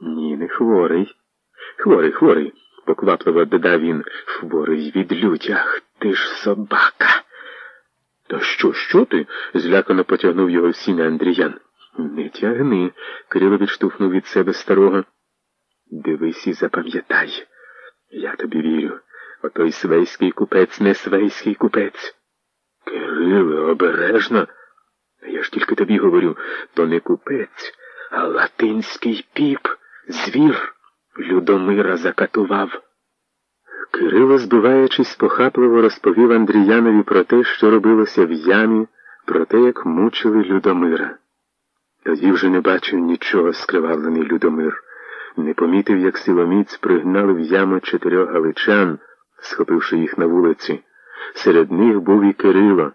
Ні, не хворий. Хворий, хворий, поквапливо додав він. Хворий від лють, ах ти ж собака. Та що, що ти? злякано потягнув його в сіна Андріян. Не тягни, Кирило відштовхнув від себе старого. Дивись і запам'ятай. Я тобі вірю. Отой свейський купець не свейський купець. Кириле, обережно. Я ж тільки тобі говорю, то не купець, а латинський піп, звір, Людомира закатував. Кирило, збиваючись, похапливо розповів Андріянові про те, що робилося в ямі, про те, як мучили Людомира. Тоді вже не бачив нічого, скривавлений Людомир. Не помітив, як силоміць пригнали в яму чотирьох галичан, схопивши їх на вулиці. Серед них був і Кирило.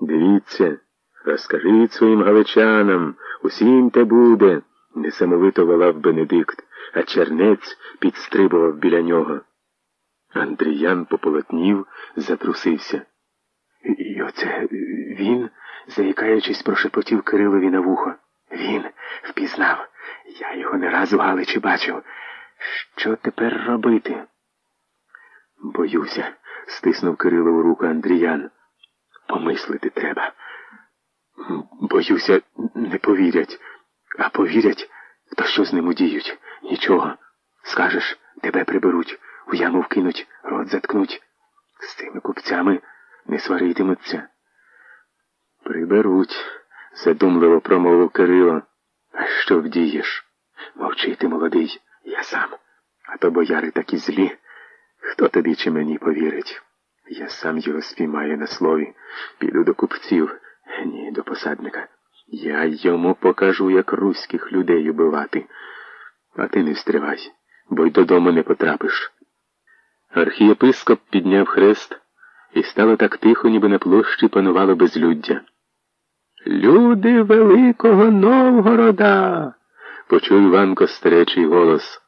Дивіться, розкажіть своїм галичанам, усім те буде, несамовито волав Бенедикт, а чернець підстрибував біля нього. Андріян пополотнів, затрусився. І оце він, заїкаючись, прошепотів Кирилові на вухо. Він впізнав. Я його не раз у Галичі бачив. Що тепер робити? Боюся, стиснув Кирилову руку Андріян. Помислити треба. Боюся, не повірять. А повірять, то що з ним удіють? Нічого. Скажеш, тебе приберуть, у яму вкинуть, рот заткнуть. З цими купцями не сваритимуться. Приберуть, задумливо промовив Кирило. А що вдієш? Мовчи ти, молодий, я сам. А то бояри такі злі. Хто тобі чи мені повірить? Я сам його спіймаю на слові, піду до купців, ні, до посадника. Я йому покажу, як руських людей убивати. А ти не встривай, бо й додому не потрапиш. Архієпископ підняв хрест, і стало так тихо, ніби на площі панувало безлюддя. Люди Великого Новгорода, почув Іванко старечий голос.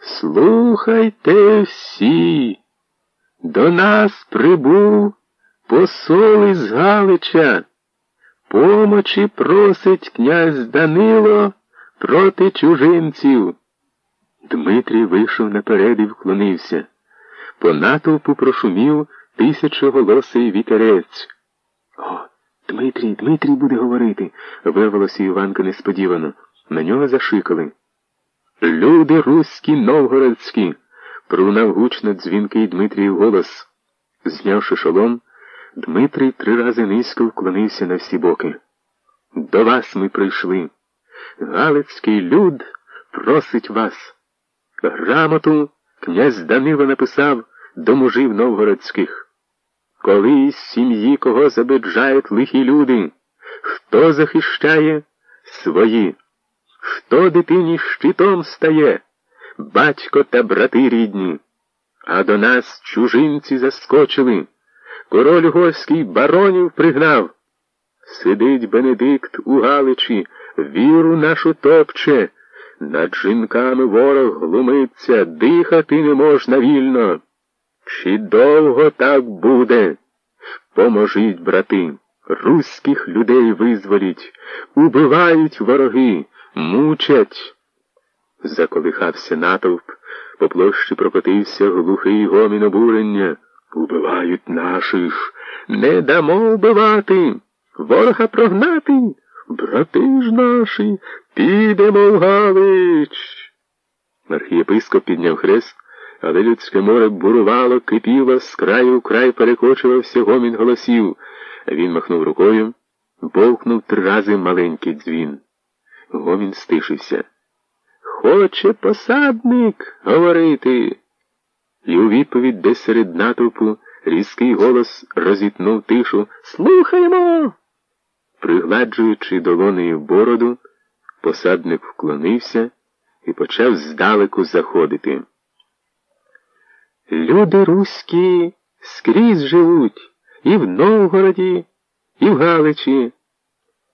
Слухайте всі. До нас прибув посол із Галича. Помочі просить князь Данило проти чужинців. Дмитрій вийшов наперед і вклонився. По натовпу прошумів тисячоголосий вітерець. О, Дмитрій, Дмитрій буде говорити, вирвалося Іванка несподівано. На нього зашикали. Люди руські новгородські, пролунав гучно дзвінкий Дмитріїв голос. Знявши шолом, Дмитрій три рази низько вклонився на всі боки. До вас ми прийшли. Галицький люд просить вас. Грамоту князь Данило написав до мужів новгородських. Коли з сім'ї кого забеджають лихі люди, хто захищає свої, хто дитині щитом стає, батько та брати рідні, а до нас чужинці заскочили. Король угорський баронів пригнав. Сидить Бенедикт у Галичі, віру нашу топче, над жінками ворог глумиться, дихати не можна вільно. Чи довго так буде? Поможіть, брати, руських людей визволіть, убивають вороги, мучать. Заколихався натовп, по площі прокотився глухий гомін обурення. Убивають наших, не дамо вбивати, ворога прогнати, брати ж наші, підемо в Галич. Архієпископ підняв хрест, але людське море бурувало, кипіло, з краю в край перекочувався гомін голосів. Він махнув рукою, бовкнув три рази маленький дзвін. Гомін стишився. Хоче посадник говорити. І у відповідь десь серед натовпу різкий голос розітнув тишу Слухаємо. Пригладжуючи долонею бороду, посадник вклонився і почав здалеку заходити. Люди руські скрізь живуть і в Новгороді, і в Галичі.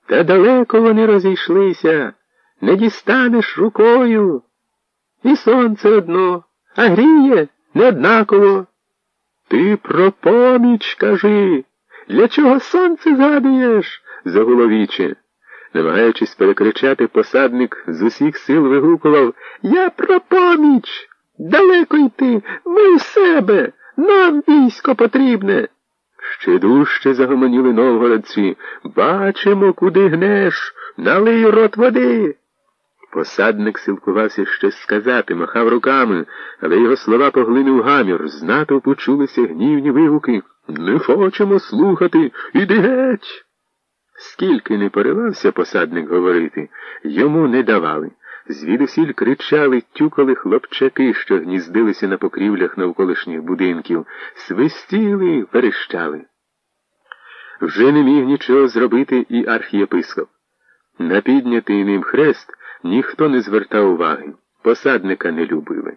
Та далеко вони розійшлися, не дістанеш рукою. І сонце одно, а гріє неоднаково. Ти про поміч кажи. Для чого сонце згадуєш? заголовіче. Намагаючись перекричати, посадник з усіх сил вигукував Я про поміч! Далеко йти, ми в себе, нам військо потрібне. Ще дужче загомоніли новгородці. Бачимо, куди гнеш, налий рот води. Посадник силкувався щось сказати, махав руками, але його слова поглинув гамір. З натовпу чулися гнівні вигуки. Не хочемо слухати, іди геть. Скільки не поривався посадник говорити, йому не давали. Звідусіль кричали, тюкали хлопчаки, що гніздилися на покрівлях навколишніх будинків, свистіли, верещали. Вже не міг нічого зробити і архієпископ. На піднятий ним хрест ніхто не звертав уваги, посадника не любили.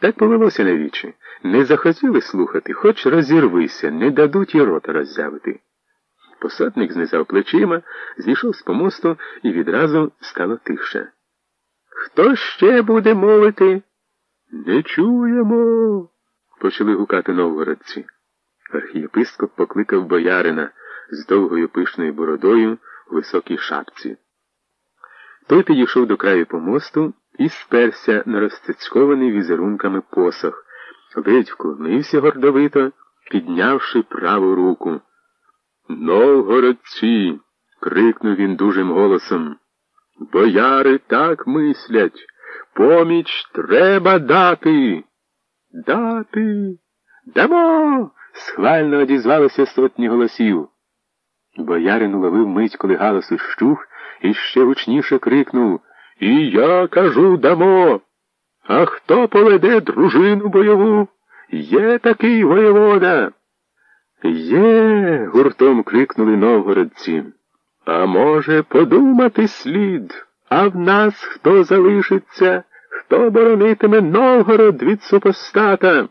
Так повелося навічі. Не захотіли слухати, хоч розірвися, не дадуть і рота роззявити. Посадник знизав плечима, зійшов з помосту і відразу стало тихше. Хто ще буде мовити? Не чуємо, почали гукати новгородці. Архієпископ покликав боярина з довгою пишною бородою у високій шапці. Той підійшов до краю помосту і сперся на розцяцькований візерунками посох, ледь вклонився гордовито, піднявши праву руку. Новгородці. крикнув він дужим голосом. Бояри так мислять. Поміч треба дати. Дати. Дамо. схвально одізвалися сотні голосів. Боярин уловив мить, коли галас ущух, і ще гучніше крикнув І я кажу дамо. А хто поведе дружину бойову? Є такий воєвода. Є, гуртом крикнули новгородці. А може, подумати слід, а в нас хто залишиться, хто боронитиме Новгород від супостата?